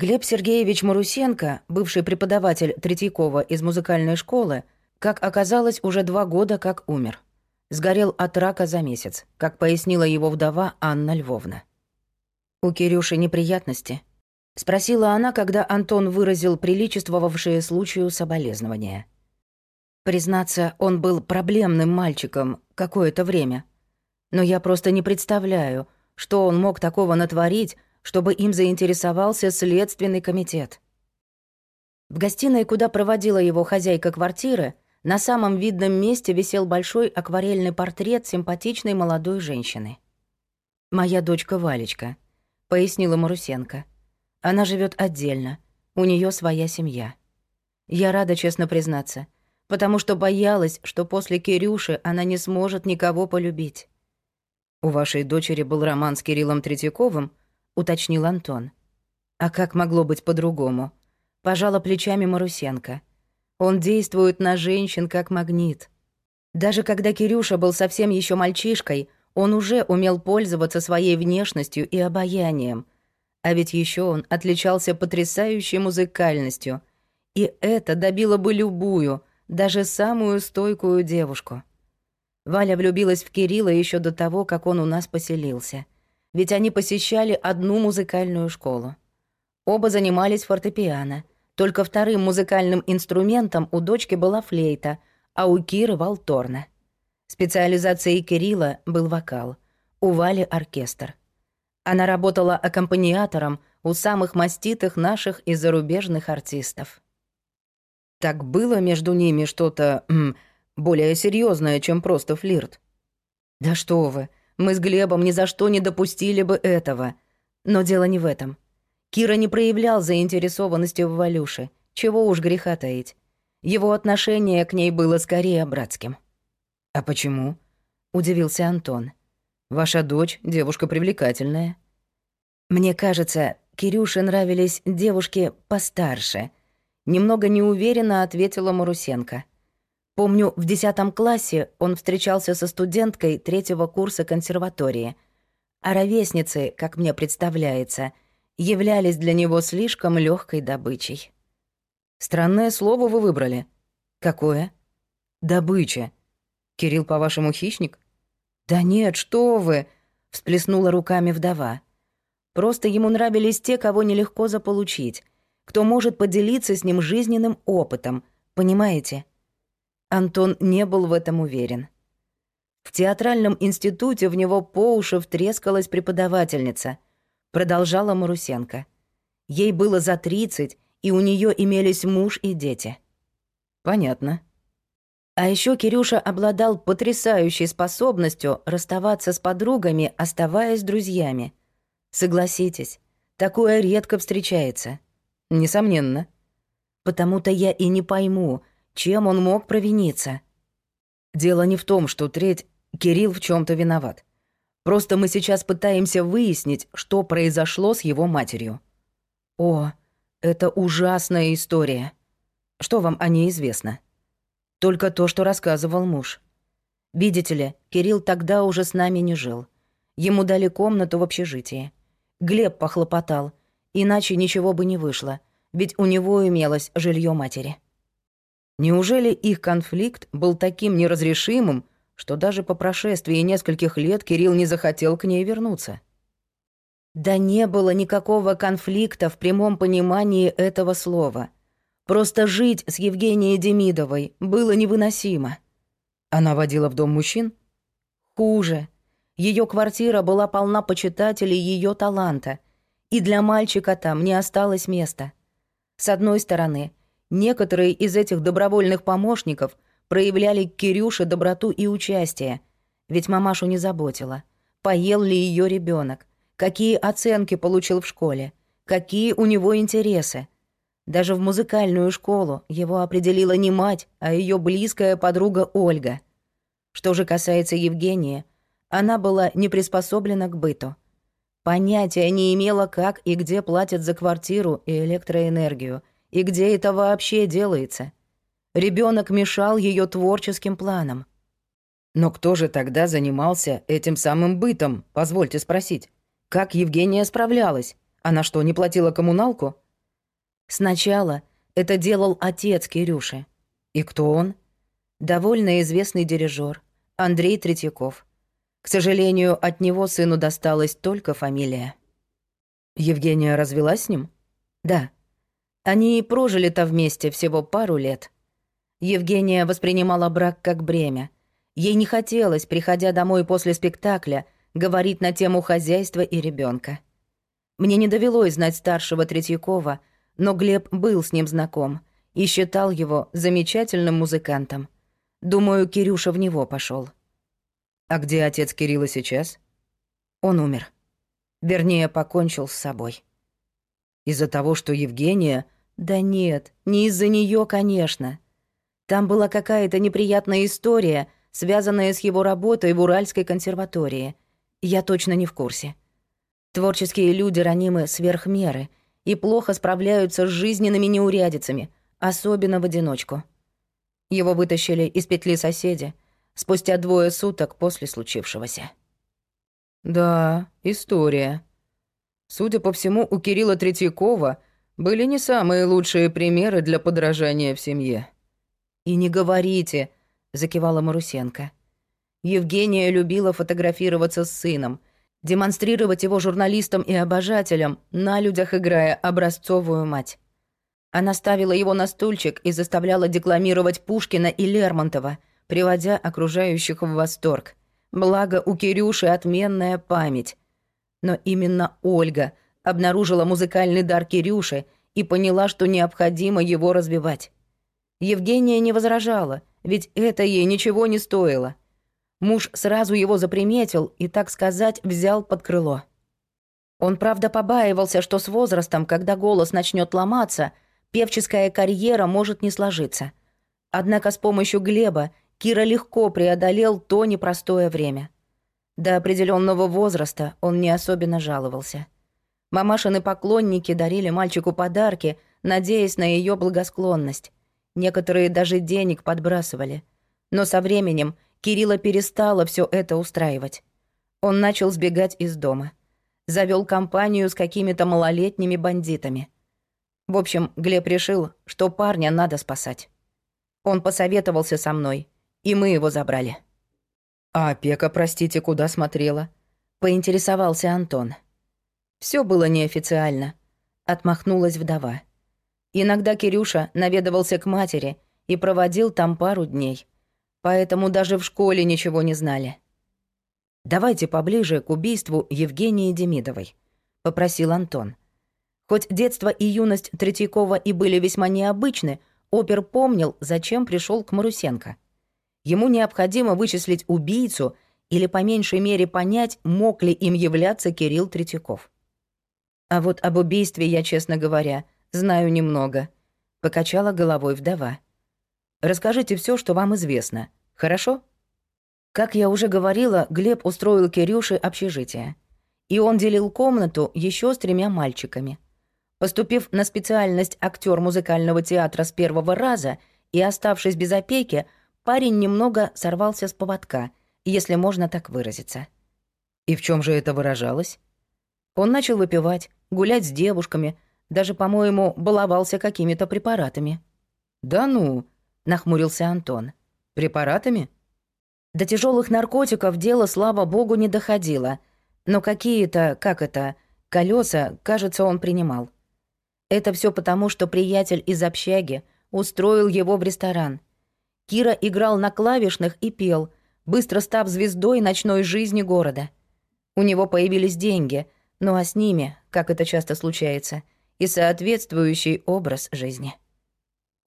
Глеб Сергеевич Марусенко, бывший преподаватель Третьякова из музыкальной школы, как оказалось, уже два года как умер. Сгорел от рака за месяц, как пояснила его вдова Анна Львовна. «У Кирюши неприятности?» — спросила она, когда Антон выразил приличествовавшие случаю соболезнования. Признаться, он был проблемным мальчиком какое-то время. Но я просто не представляю, что он мог такого натворить, чтобы им заинтересовался Следственный комитет. В гостиной, куда проводила его хозяйка квартиры, на самом видном месте висел большой акварельный портрет симпатичной молодой женщины. «Моя дочка Валечка», — пояснила Марусенко. «Она живет отдельно, у нее своя семья. Я рада, честно признаться, потому что боялась, что после Кирюши она не сможет никого полюбить». «У вашей дочери был роман с Кириллом Третьяковым?» — уточнил Антон. «А как могло быть по-другому?» — пожала плечами Марусенко. «Он действует на женщин как магнит. Даже когда Кирюша был совсем еще мальчишкой, он уже умел пользоваться своей внешностью и обаянием. А ведь еще он отличался потрясающей музыкальностью. И это добило бы любую, даже самую стойкую девушку. Валя влюбилась в Кирилла еще до того, как он у нас поселился — ведь они посещали одну музыкальную школу. Оба занимались фортепиано, только вторым музыкальным инструментом у дочки была флейта, а у Киры — валторна. Специализацией Кирилла был вокал, у Вали — оркестр. Она работала аккомпаниатором у самых маститых наших и зарубежных артистов. Так было между ними что-то более серьезное, чем просто флирт. «Да что вы!» Мы с Глебом ни за что не допустили бы этого. Но дело не в этом. Кира не проявлял заинтересованности в Валюше. Чего уж греха таить. Его отношение к ней было скорее братским. «А почему?» — удивился Антон. «Ваша дочь — девушка привлекательная». «Мне кажется, Кирюше нравились девушки постарше», — немного неуверенно ответила Марусенко. Помню, в десятом классе он встречался со студенткой третьего курса консерватории. А ровесницы, как мне представляется, являлись для него слишком легкой добычей. Странное слово вы выбрали. Какое? Добыча. Кирилл, по-вашему, хищник? Да нет, что вы, всплеснула руками вдова. Просто ему нравились те, кого нелегко заполучить, кто может поделиться с ним жизненным опытом, понимаете? Антон не был в этом уверен. В театральном институте в него по уши втрескалась преподавательница. Продолжала Марусенко. Ей было за тридцать, и у нее имелись муж и дети. Понятно. А еще Кирюша обладал потрясающей способностью расставаться с подругами, оставаясь друзьями. Согласитесь, такое редко встречается. Несомненно. Потому-то я и не пойму, чем он мог провиниться? Дело не в том, что треть Кирилл в чем то виноват. Просто мы сейчас пытаемся выяснить, что произошло с его матерью. О, это ужасная история. Что вам о ней известно? Только то, что рассказывал муж. Видите ли, Кирилл тогда уже с нами не жил. Ему дали комнату в общежитии. Глеб похлопотал, иначе ничего бы не вышло, ведь у него имелось жилье матери. Неужели их конфликт был таким неразрешимым, что даже по прошествии нескольких лет Кирилл не захотел к ней вернуться? Да не было никакого конфликта в прямом понимании этого слова. Просто жить с Евгенией Демидовой было невыносимо. Она водила в дом мужчин? Хуже. Ее квартира была полна почитателей ее таланта, и для мальчика там не осталось места. С одной стороны, Некоторые из этих добровольных помощников проявляли к Кирюше доброту и участие, ведь мамашу не заботила, поел ли ее ребенок, какие оценки получил в школе, какие у него интересы. Даже в музыкальную школу его определила не мать, а ее близкая подруга Ольга. Что же касается Евгении, она была не приспособлена к быту. Понятия не имела, как и где платят за квартиру и электроэнергию, и где это вообще делается? Ребенок мешал ее творческим планам. Но кто же тогда занимался этим самым бытом, позвольте спросить? Как Евгения справлялась? Она что, не платила коммуналку? Сначала это делал отец Кирюши. И кто он? Довольно известный дирижер Андрей Третьяков. К сожалению, от него сыну досталась только фамилия. Евгения развелась с ним? Да. Они и прожили-то вместе всего пару лет. Евгения воспринимала брак как бремя. Ей не хотелось, приходя домой после спектакля, говорить на тему хозяйства и ребенка. Мне не довелось знать старшего Третьякова, но Глеб был с ним знаком и считал его замечательным музыкантом. Думаю, Кирюша в него пошел. А где отец Кирилла сейчас? Он умер. Вернее, покончил с собой. Из-за того, что Евгения... Да нет, не из-за нее, конечно. Там была какая-то неприятная история, связанная с его работой в Уральской консерватории. Я точно не в курсе. Творческие люди ранимы сверх меры и плохо справляются с жизненными неурядицами, особенно в одиночку. Его вытащили из петли соседи спустя двое суток после случившегося. Да, история. Судя по всему, у Кирилла Третьякова были не самые лучшие примеры для подражания в семье. «И не говорите», — закивала Марусенко. Евгения любила фотографироваться с сыном, демонстрировать его журналистам и обожателям, на людях играя образцовую мать. Она ставила его на стульчик и заставляла декламировать Пушкина и Лермонтова, приводя окружающих в восторг. Благо, у Кирюши отменная память. Но именно Ольга обнаружила музыкальный дар Кирюши и поняла, что необходимо его развивать. Евгения не возражала, ведь это ей ничего не стоило. Муж сразу его заприметил и, так сказать, взял под крыло. Он, правда, побаивался, что с возрастом, когда голос начнет ломаться, певческая карьера может не сложиться. Однако с помощью Глеба Кира легко преодолел то непростое время. До определенного возраста он не особенно жаловался. Мамашины поклонники дарили мальчику подарки, надеясь на ее благосклонность. Некоторые даже денег подбрасывали. Но со временем Кирилла перестала все это устраивать. Он начал сбегать из дома. Завел компанию с какими-то малолетними бандитами. В общем, Глеб решил, что парня надо спасать. Он посоветовался со мной, и мы его забрали. «А опека, простите, куда смотрела?» — поинтересовался Антон. Все было неофициально», — отмахнулась вдова. Иногда Кирюша наведывался к матери и проводил там пару дней. Поэтому даже в школе ничего не знали. «Давайте поближе к убийству Евгении Демидовой», — попросил Антон. Хоть детство и юность Третьякова и были весьма необычны, опер помнил, зачем пришел к Марусенко. Ему необходимо вычислить убийцу или по меньшей мере понять, мог ли им являться Кирилл Третьяков. А вот об убийстве я, честно говоря, знаю немного», — покачала головой вдова. «Расскажите все, что вам известно, хорошо?» Как я уже говорила, Глеб устроил Кирюше общежитие. И он делил комнату еще с тремя мальчиками. Поступив на специальность актер музыкального театра с первого раза и оставшись без опеки, парень немного сорвался с поводка, если можно так выразиться. И в чем же это выражалось? Он начал выпивать, гулять с девушками — даже, по-моему, баловался какими-то препаратами». «Да ну», — нахмурился Антон. «Препаратами?» До тяжелых наркотиков дело, слава богу, не доходило. Но какие-то, как это, колеса, кажется, он принимал. Это все потому, что приятель из общаги устроил его в ресторан. Кира играл на клавишных и пел, быстро став звездой ночной жизни города. У него появились деньги, ну а с ними, как это часто случается, и соответствующий образ жизни.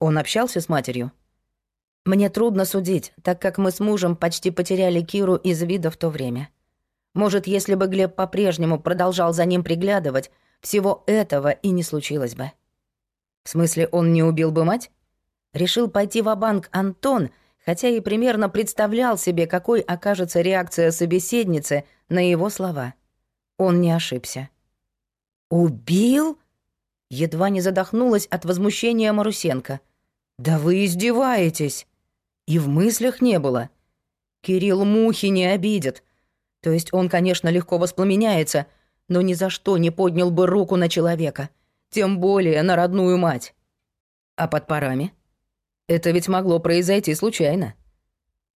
Он общался с матерью? Мне трудно судить, так как мы с мужем почти потеряли Киру из вида в то время. Может, если бы Глеб по-прежнему продолжал за ним приглядывать, всего этого и не случилось бы. В смысле, он не убил бы мать? Решил пойти в банк Антон, хотя и примерно представлял себе, какой окажется реакция собеседницы на его слова. Он не ошибся. «Убил?» Едва не задохнулась от возмущения Марусенко. «Да вы издеваетесь!» И в мыслях не было. Кирилл мухи не обидит. То есть он, конечно, легко воспламеняется, но ни за что не поднял бы руку на человека. тем более на родную мать. А под парами? Это ведь могло произойти случайно.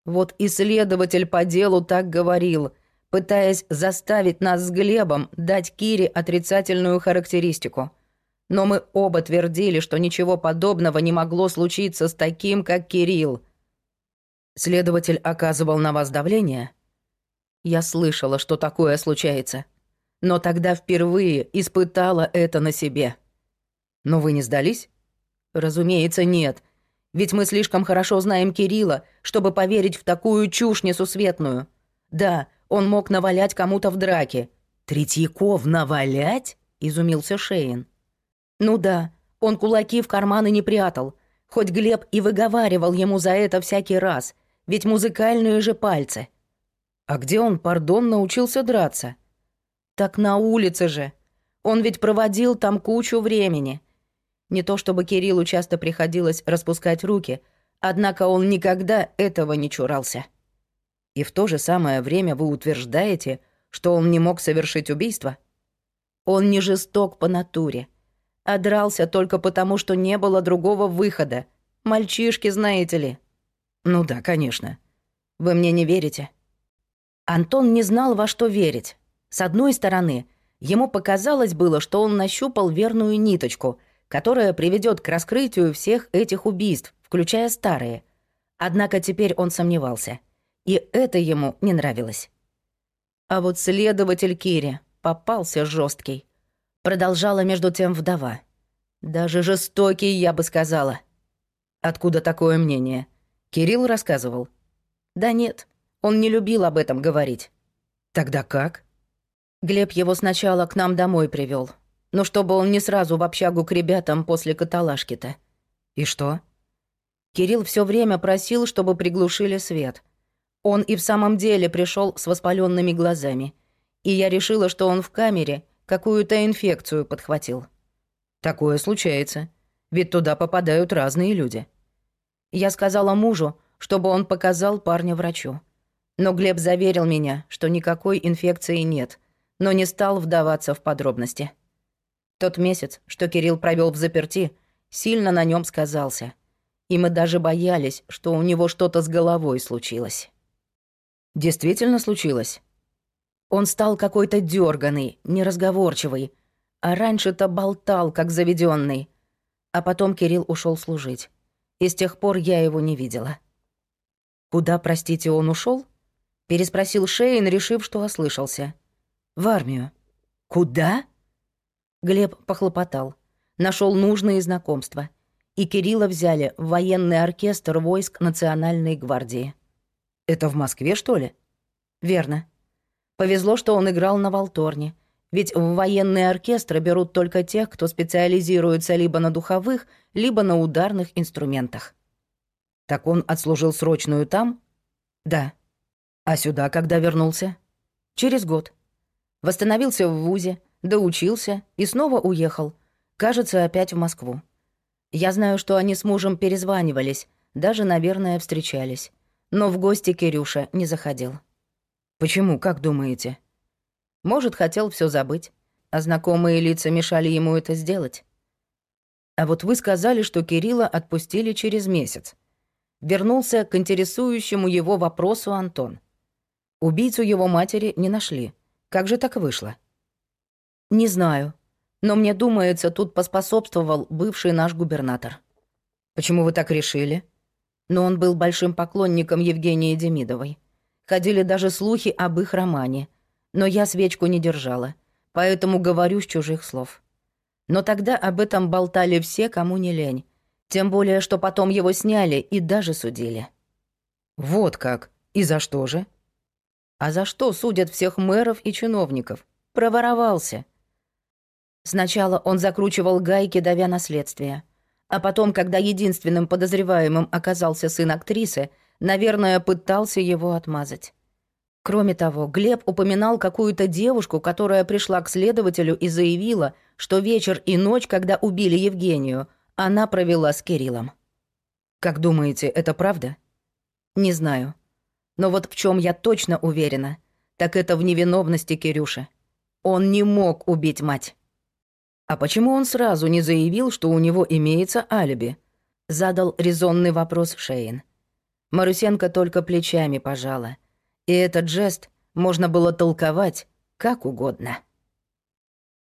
Вот исследователь по делу так говорил, пытаясь заставить нас с Глебом дать Кире отрицательную характеристику. Но мы оба твердили, что ничего подобного не могло случиться с таким, как Кирилл. Следователь оказывал на вас давление? Я слышала, что такое случается. Но тогда впервые испытала это на себе. Но вы не сдались? Разумеется, нет. Ведь мы слишком хорошо знаем Кирилла, чтобы поверить в такую чушь несусветную. Да, он мог навалять кому-то в драке. Третьяков навалять? Изумился Шейн. Ну да, он кулаки в карманы не прятал. Хоть Глеб и выговаривал ему за это всякий раз. Ведь музыкальные же пальцы. А где он, пардон, научился драться? Так на улице же. Он ведь проводил там кучу времени. Не то чтобы Кириллу часто приходилось распускать руки, однако он никогда этого не чурался. И в то же самое время вы утверждаете, что он не мог совершить убийство? Он не жесток по натуре, а дрался только потому, что не было другого выхода. Мальчишки, знаете ли. Ну да, конечно. Вы мне не верите? Антон не знал, во что верить. С одной стороны, ему показалось было, что он нащупал верную ниточку — которая приведет к раскрытию всех этих убийств, включая старые. Однако теперь он сомневался. И это ему не нравилось. А вот следователь Кири попался жесткий. Продолжала между тем вдова. Даже жестокий, я бы сказала. Откуда такое мнение? Кирилл рассказывал. Да нет, он не любил об этом говорить. Тогда как? Глеб его сначала к нам домой привел, но чтобы он не сразу в общагу к ребятам после каталажки-то. И что? Кирилл все время просил, чтобы приглушили свет. Он и в самом деле пришел с воспаленными глазами. И я решила, что он в камере какую-то инфекцию подхватил. Такое случается. Ведь туда попадают разные люди. Я сказала мужу, чтобы он показал парня врачу. Но Глеб заверил меня, что никакой инфекции нет, но не стал вдаваться в подробности. Тот месяц, что Кирилл провел в заперти, сильно на нем сказался. И мы даже боялись, что у него что-то с головой случилось. Действительно случилось. Он стал какой-то дерганый, неразговорчивый, а раньше-то болтал, как заведенный. А потом Кирилл ушел служить. И с тех пор я его не видела. «Куда, простите, он ушел? переспросил Шейн, решив, что ослышался. «В армию». «Куда?» Глеб похлопотал. Нашел нужные знакомства. И Кирилла взяли в военный оркестр войск Национальной гвардии. Это в Москве, что ли? Верно. Повезло, что он играл на Волторне. Ведь в военные оркестры берут только тех, кто специализируется либо на духовых, либо на ударных инструментах. Так он отслужил срочную там? Да. А сюда когда вернулся? Через год. Восстановился в ВУЗе, доучился и снова уехал. Кажется, опять в Москву. Я знаю, что они с мужем перезванивались, даже, наверное, встречались. Но в гости Кирюша не заходил. Почему, как думаете? Может, хотел все забыть, а знакомые лица мешали ему это сделать. А вот вы сказали, что Кирилла отпустили через месяц. Вернулся к интересующему его вопросу Антон. Убийцу его матери не нашли. Как же так вышло? «Не знаю. Но мне думается, тут поспособствовал бывший наш губернатор». «Почему вы так решили?» Но он был большим поклонником Евгении Демидовой. Ходили даже слухи об их романе. Но я свечку не держала, поэтому говорю с чужих слов. Но тогда об этом болтали все, кому не лень. Тем более, что потом его сняли и даже судили. «Вот как? И за что же?» «А за что судят всех мэров и чиновников? Проворовался. Сначала он закручивал гайки, давя наследствие. А потом, когда единственным подозреваемым оказался сын актрисы, наверное, пытался его отмазать. Кроме того, Глеб упоминал какую-то девушку, которая пришла к следователю и заявила, что вечер и ночь, когда убили Евгению, она провела с Кириллом. Как думаете, это правда? Не знаю. Но вот в чем я точно уверена, так это в невиновности Кирюши. Он не мог убить мать. А почему он сразу не заявил, что у него имеется алиби? Задал резонный вопрос Шейн. Марусенко только плечами пожала. И этот жест можно было толковать как угодно.